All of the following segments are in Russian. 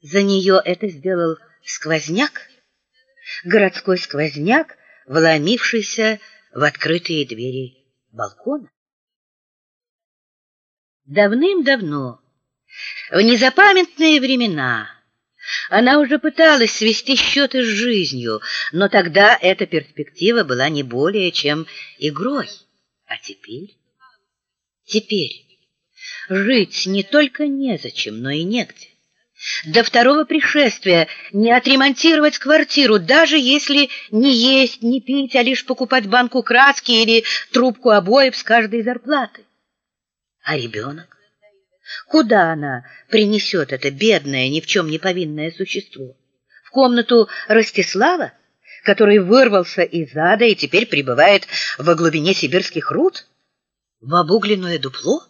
За нее это сделал сквозняк, городской сквозняк, вломившийся в открытые двери балкона. Давным-давно, в незапамятные времена, она уже пыталась свести счеты с жизнью, но тогда эта перспектива была не более чем игрой. А теперь? Теперь жить не только незачем, но и негде. До второго пришествия не отремонтировать квартиру, даже если не есть, не пить, а лишь покупать банку краски или трубку обоев с каждой зарплаты. А ребенок? Куда она принесет это бедное, ни в чем не повинное существо? В комнату Ростислава, который вырвался из ада и теперь пребывает во глубине сибирских руд? В обугленное дупло?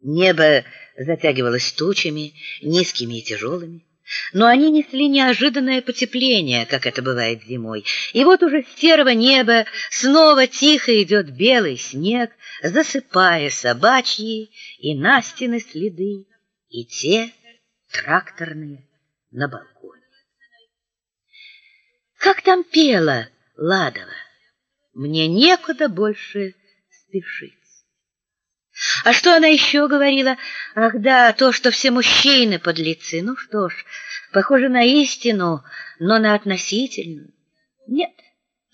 Небо затягивалось тучами, низкими и тяжелыми. Но они несли неожиданное потепление, как это бывает зимой. И вот уже с серого неба снова тихо идет белый снег, засыпая собачьи и Настины следы, и те тракторные на балконе. Как там пела Ладова? Мне некуда больше спешить. А что она еще говорила? Ах да, то, что все мужчины подлецы. Ну что ж, похоже на истину, но на относительную. Нет,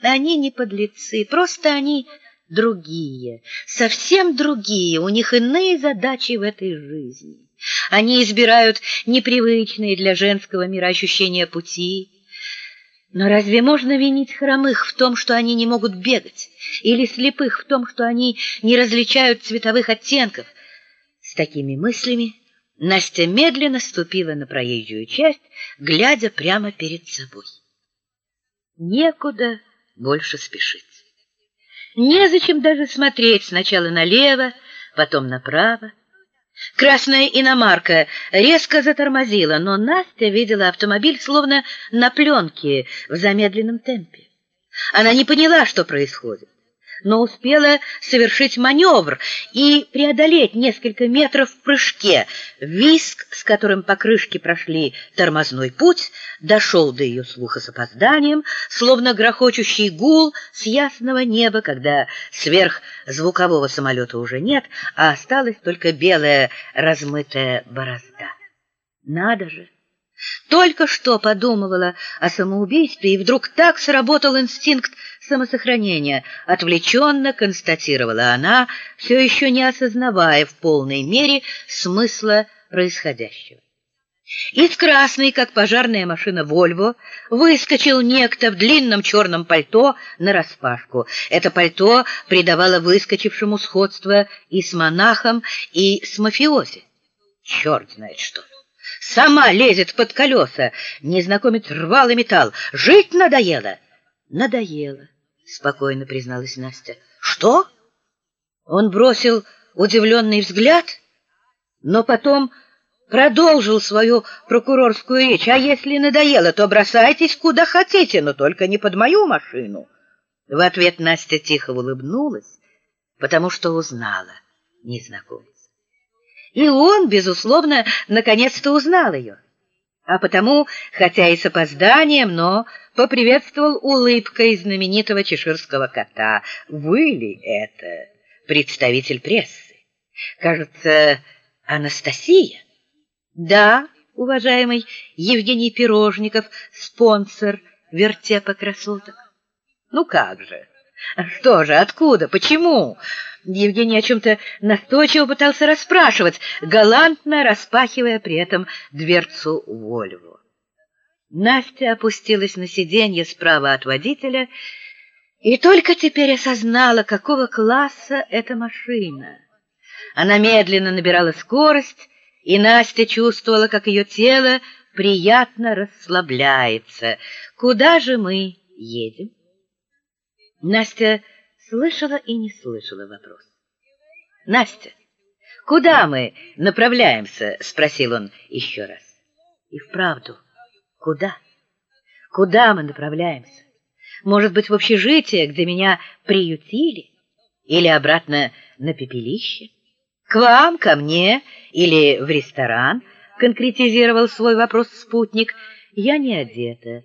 они не подлецы, просто они другие, совсем другие, у них иные задачи в этой жизни. Они избирают непривычные для женского мироощущения пути, но разве можно винить хромых в том, что они не могут бегать, или слепых в том, что они не различают цветовых оттенков? С такими мыслями Настя медленно ступила на проезжую часть, глядя прямо перед собой. Некуда больше спешить. Незачем даже смотреть сначала налево, потом направо. Красная иномарка резко затормозила, но Настя видела автомобиль словно на пленке в замедленном темпе. Она не поняла, что происходит но успела совершить маневр и преодолеть несколько метров в прыжке. Виск, с которым покрышки прошли тормозной путь, дошел до ее слуха с опозданием, словно грохочущий гул с ясного неба, когда сверх звукового самолета уже нет, а осталась только белая размытая борозда. Надо же! Только что подумывала о самоубийстве, и вдруг так сработал инстинкт самосохранения, отвлеченно констатировала она, все еще не осознавая в полной мере смысла происходящего. Из красной, как пожарная машина «Вольво», выскочил некто в длинном черном пальто нараспашку. Это пальто придавало выскочившему сходство и с монахом, и с мафиози. Черт знает что! Сама лезет под колеса. Незнакомец рвал и металл. Жить надоело. Надоело, спокойно призналась Настя. Что? Он бросил удивленный взгляд, но потом продолжил свою прокурорскую речь. А если надоело, то бросайтесь куда хотите, но только не под мою машину. В ответ Настя тихо улыбнулась, потому что узнала незнакомца. И он, безусловно, наконец-то узнал ее. А потому, хотя и с опозданием, но поприветствовал улыбкой знаменитого чеширского кота. Вы ли это представитель прессы? Кажется, Анастасия? Да, уважаемый Евгений Пирожников, спонсор вертепа красоток. Ну как же? Что же, откуда, почему? Евгений о чем-то настойчиво пытался расспрашивать, галантно распахивая при этом дверцу Вольву. Настя опустилась на сиденье справа от водителя и только теперь осознала, какого класса эта машина. Она медленно набирала скорость, и Настя чувствовала, как ее тело приятно расслабляется. «Куда же мы едем?» Настя слышала и не слышала вопрос. «Настя, куда мы направляемся?» — спросил он еще раз. «И вправду, куда? Куда мы направляемся? Может быть, в общежитие, где меня приютили? Или обратно на пепелище? К вам, ко мне или в ресторан?» конкретизировал свой вопрос спутник. «Я не одета.